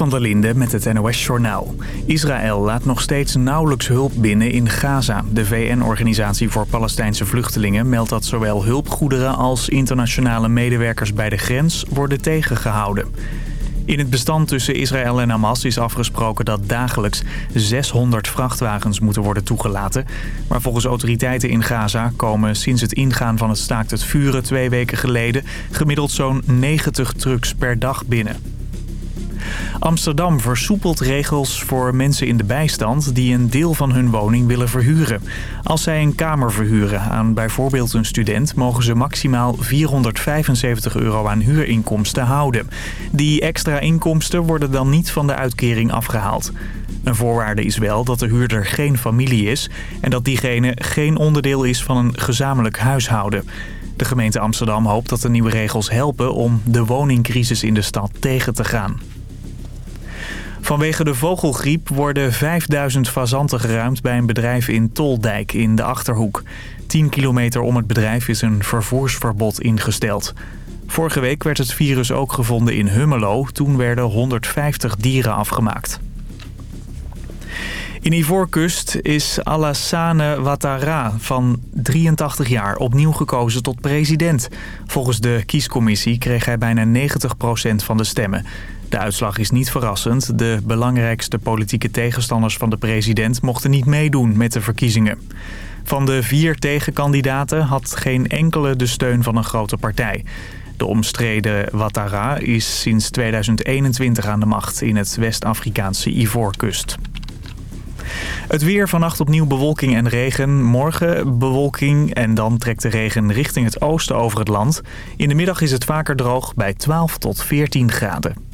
Van der Linde met het NOS-journaal. Israël laat nog steeds nauwelijks hulp binnen in Gaza. De VN-organisatie voor Palestijnse vluchtelingen meldt dat zowel hulpgoederen als internationale medewerkers bij de grens worden tegengehouden. In het bestand tussen Israël en Hamas is afgesproken dat dagelijks 600 vrachtwagens moeten worden toegelaten. Maar volgens autoriteiten in Gaza komen sinds het ingaan van het staakt het vuren twee weken geleden gemiddeld zo'n 90 trucks per dag binnen. Amsterdam versoepelt regels voor mensen in de bijstand die een deel van hun woning willen verhuren. Als zij een kamer verhuren aan bijvoorbeeld een student... mogen ze maximaal 475 euro aan huurinkomsten houden. Die extra inkomsten worden dan niet van de uitkering afgehaald. Een voorwaarde is wel dat de huurder geen familie is... en dat diegene geen onderdeel is van een gezamenlijk huishouden. De gemeente Amsterdam hoopt dat de nieuwe regels helpen om de woningcrisis in de stad tegen te gaan. Vanwege de vogelgriep worden 5000 fazanten geruimd bij een bedrijf in Toldijk in de Achterhoek. 10 kilometer om het bedrijf is een vervoersverbod ingesteld. Vorige week werd het virus ook gevonden in Hummelo. Toen werden 150 dieren afgemaakt. In Ivoorkust is Alassane Ouattara van 83 jaar opnieuw gekozen tot president. Volgens de kiescommissie kreeg hij bijna 90% van de stemmen. De uitslag is niet verrassend. De belangrijkste politieke tegenstanders van de president mochten niet meedoen met de verkiezingen. Van de vier tegenkandidaten had geen enkele de steun van een grote partij. De omstreden Ouattara is sinds 2021 aan de macht in het West-Afrikaanse Ivoorkust. Het weer vannacht opnieuw bewolking en regen. Morgen bewolking en dan trekt de regen richting het oosten over het land. In de middag is het vaker droog bij 12 tot 14 graden.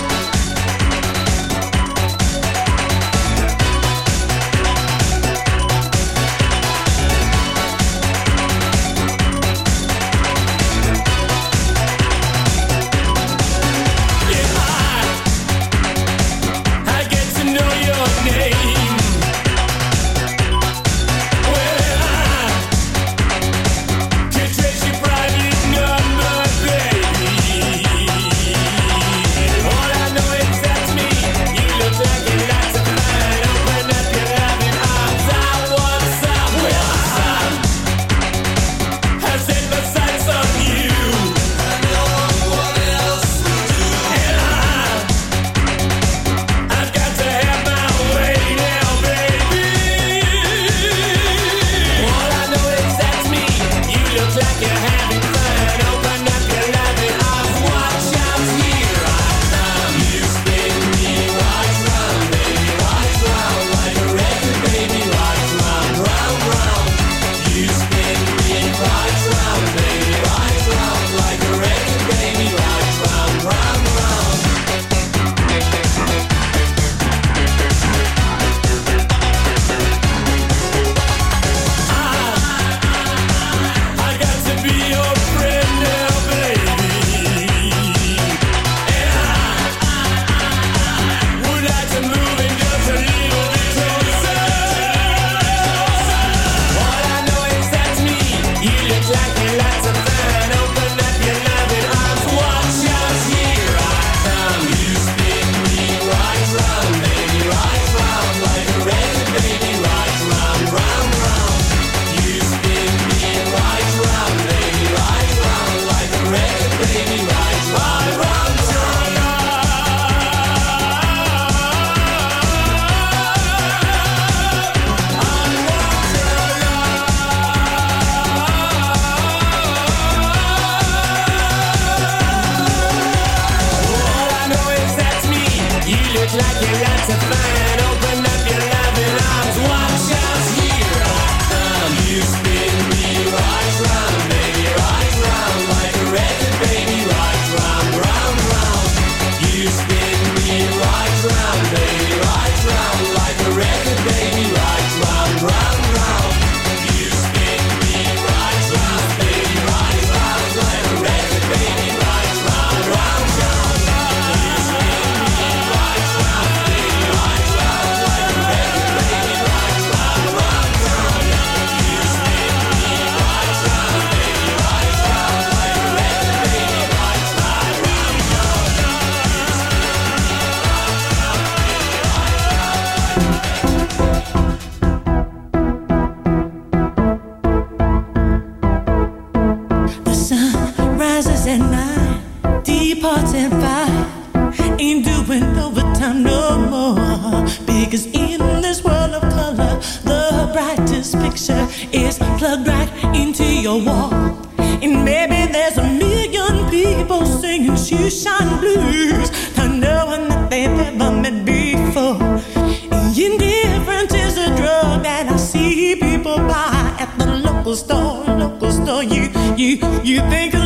Maybe there's a million people singing shoeshine blues to no one that they've ever met before. Indifference is a drug that I see people buy at the local store. Local store, you you you think.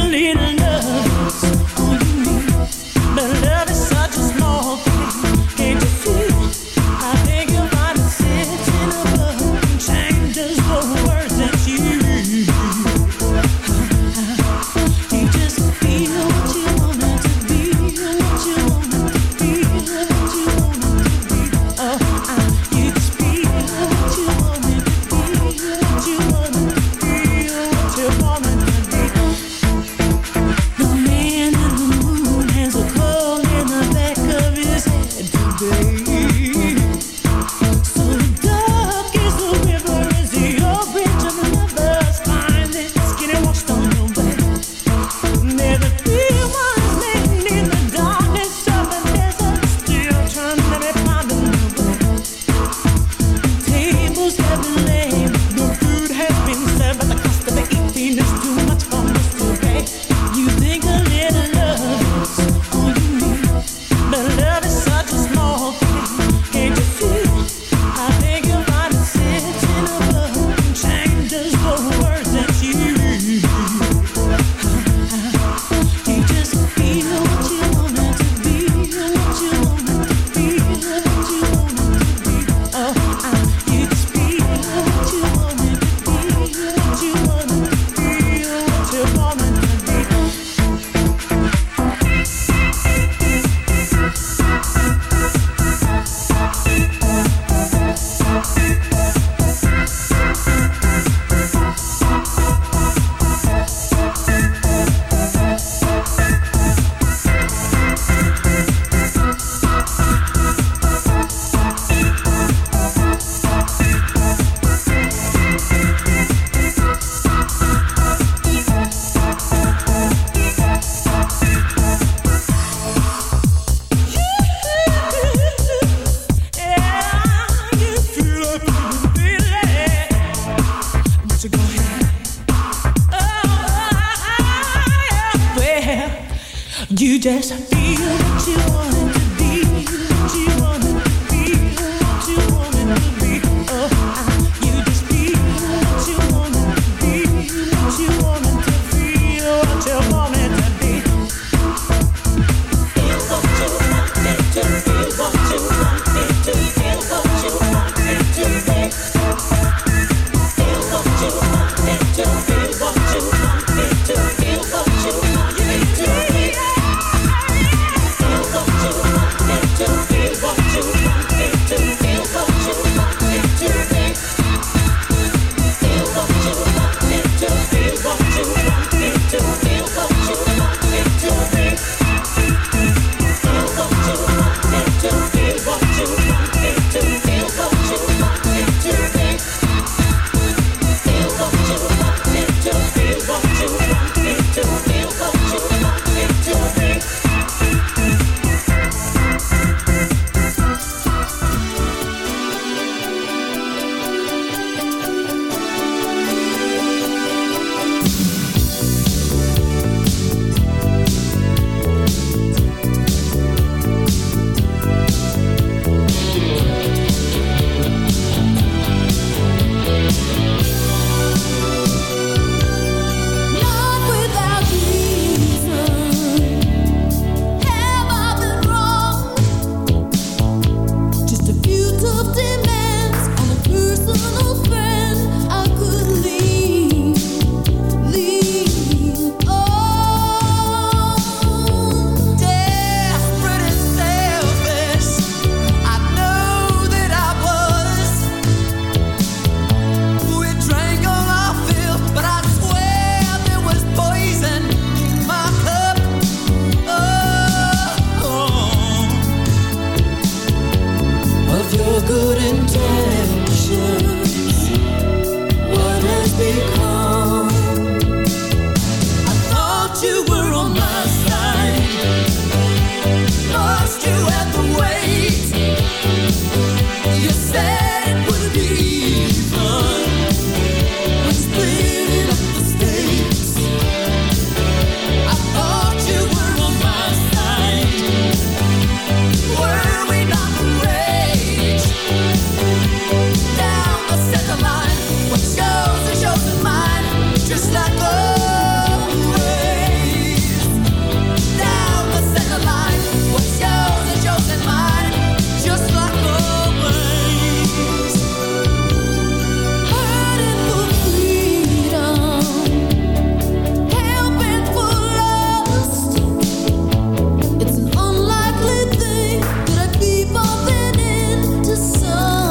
Oh.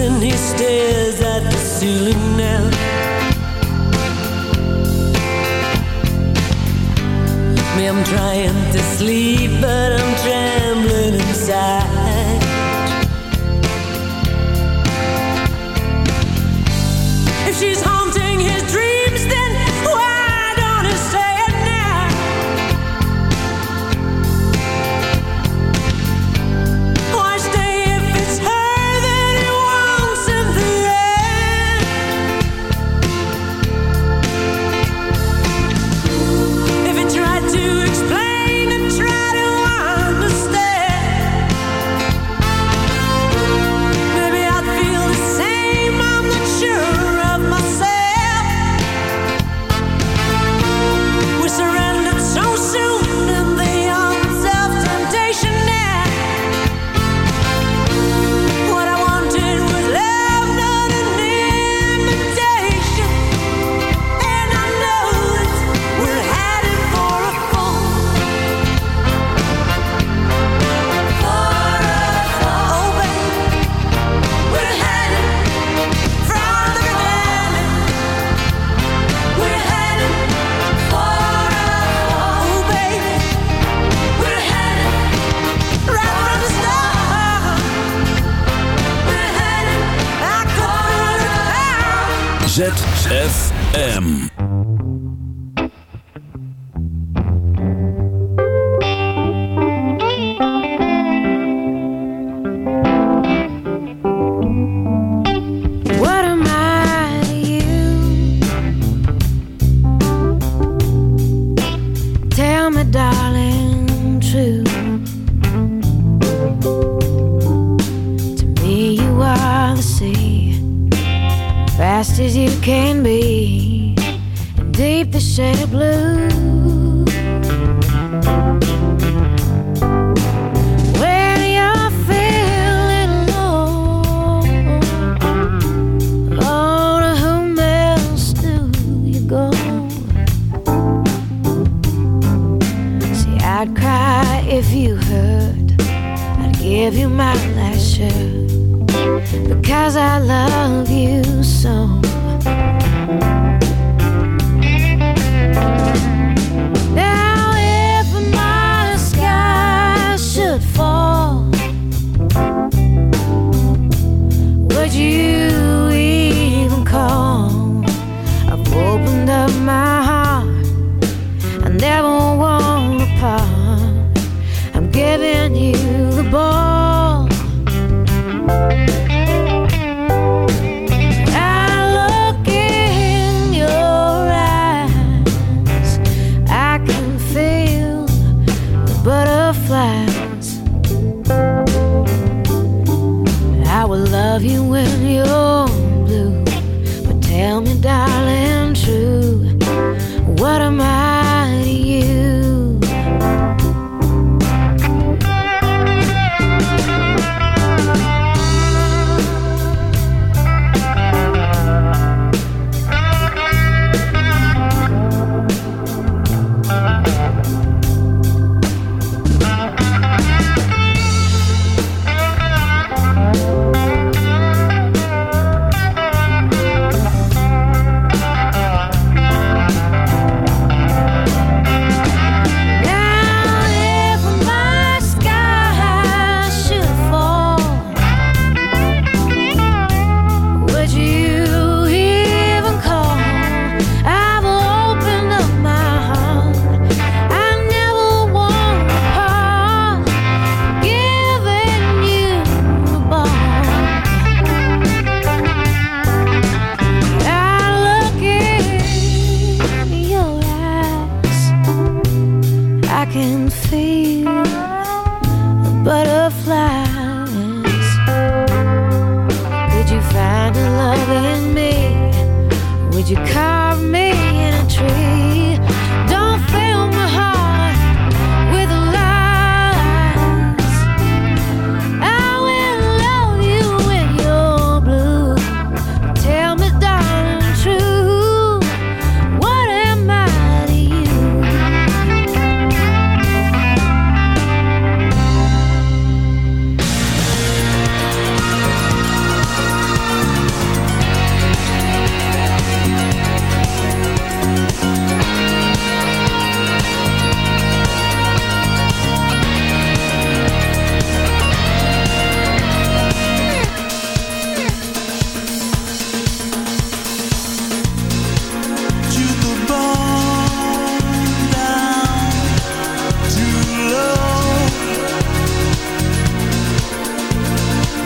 And he stares at the ceiling now.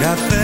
nothing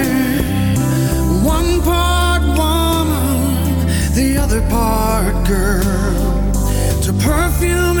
apart, girl, to perfume.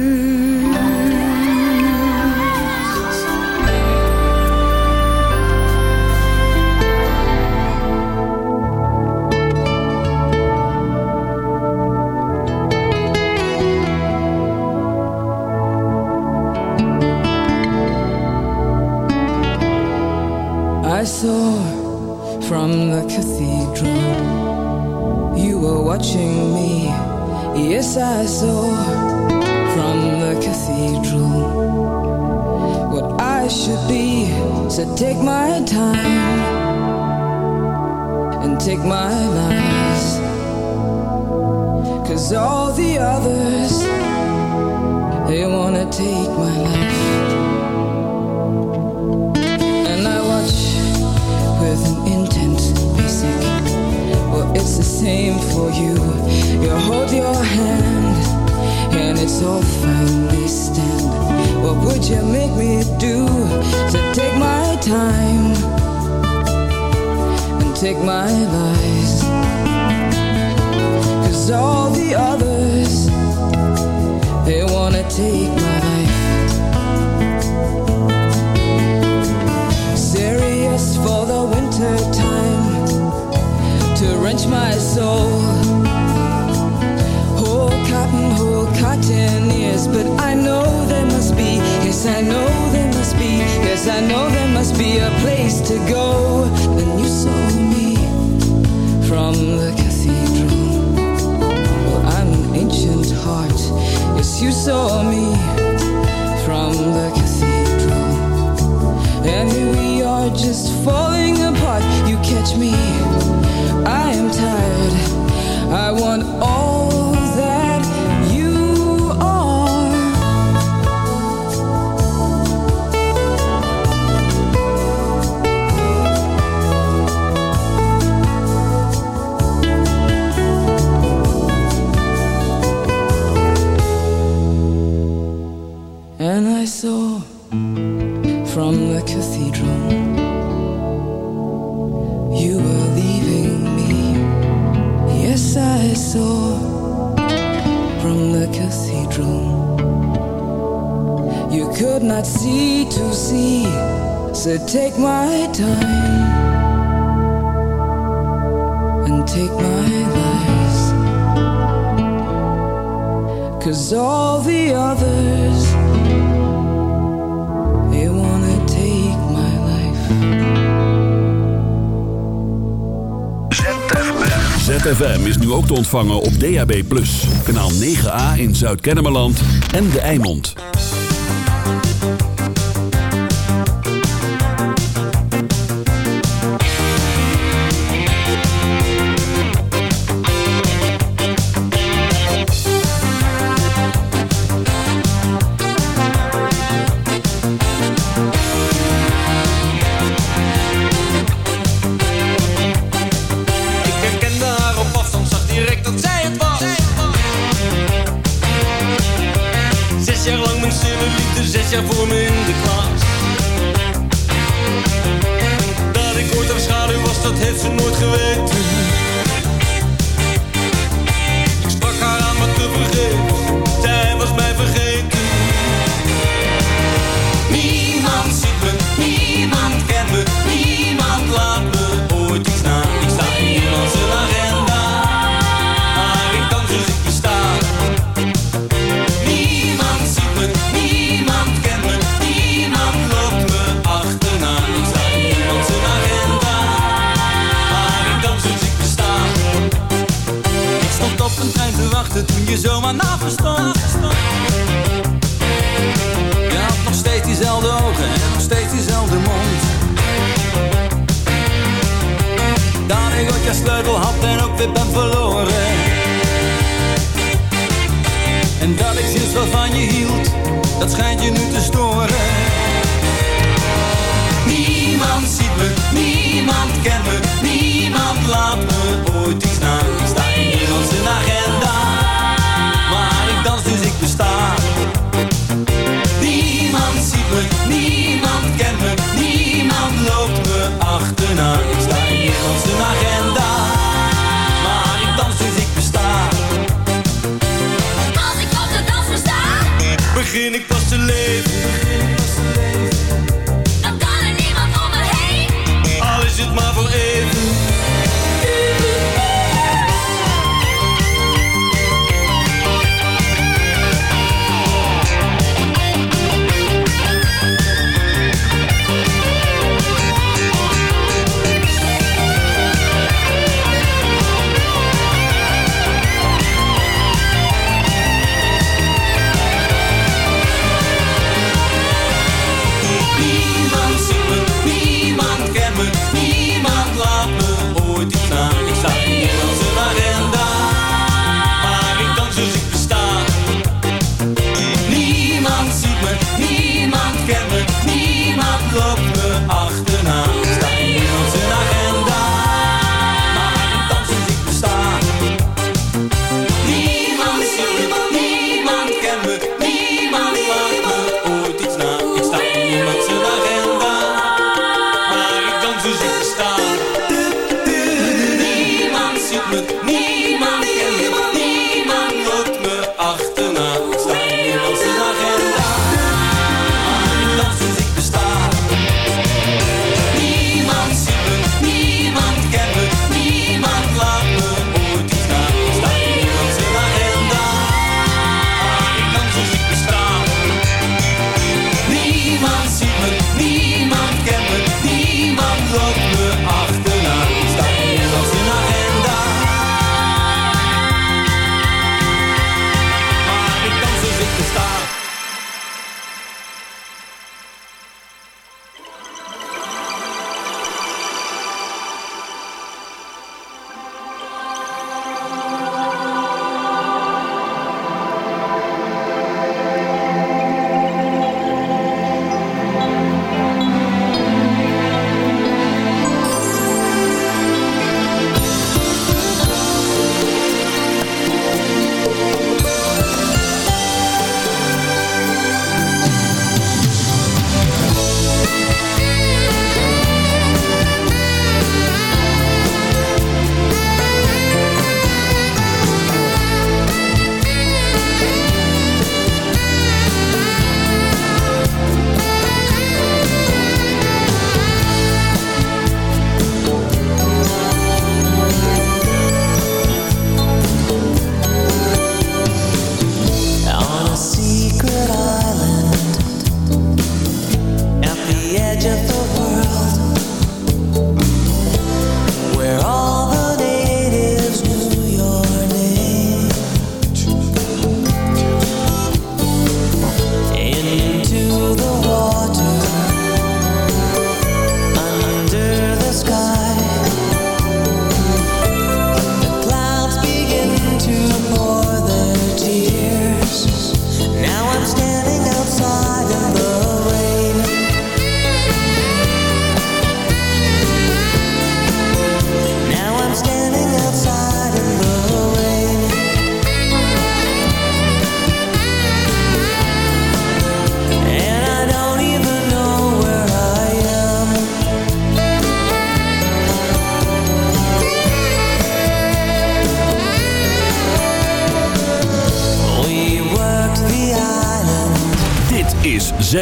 take my time and take my lies. Cause all the others, they wanna take my life. ZFM is nu ook te ontvangen op DAB+. Kanaal 9A in Zuid-Kennemerland en De Eimond. ja voor me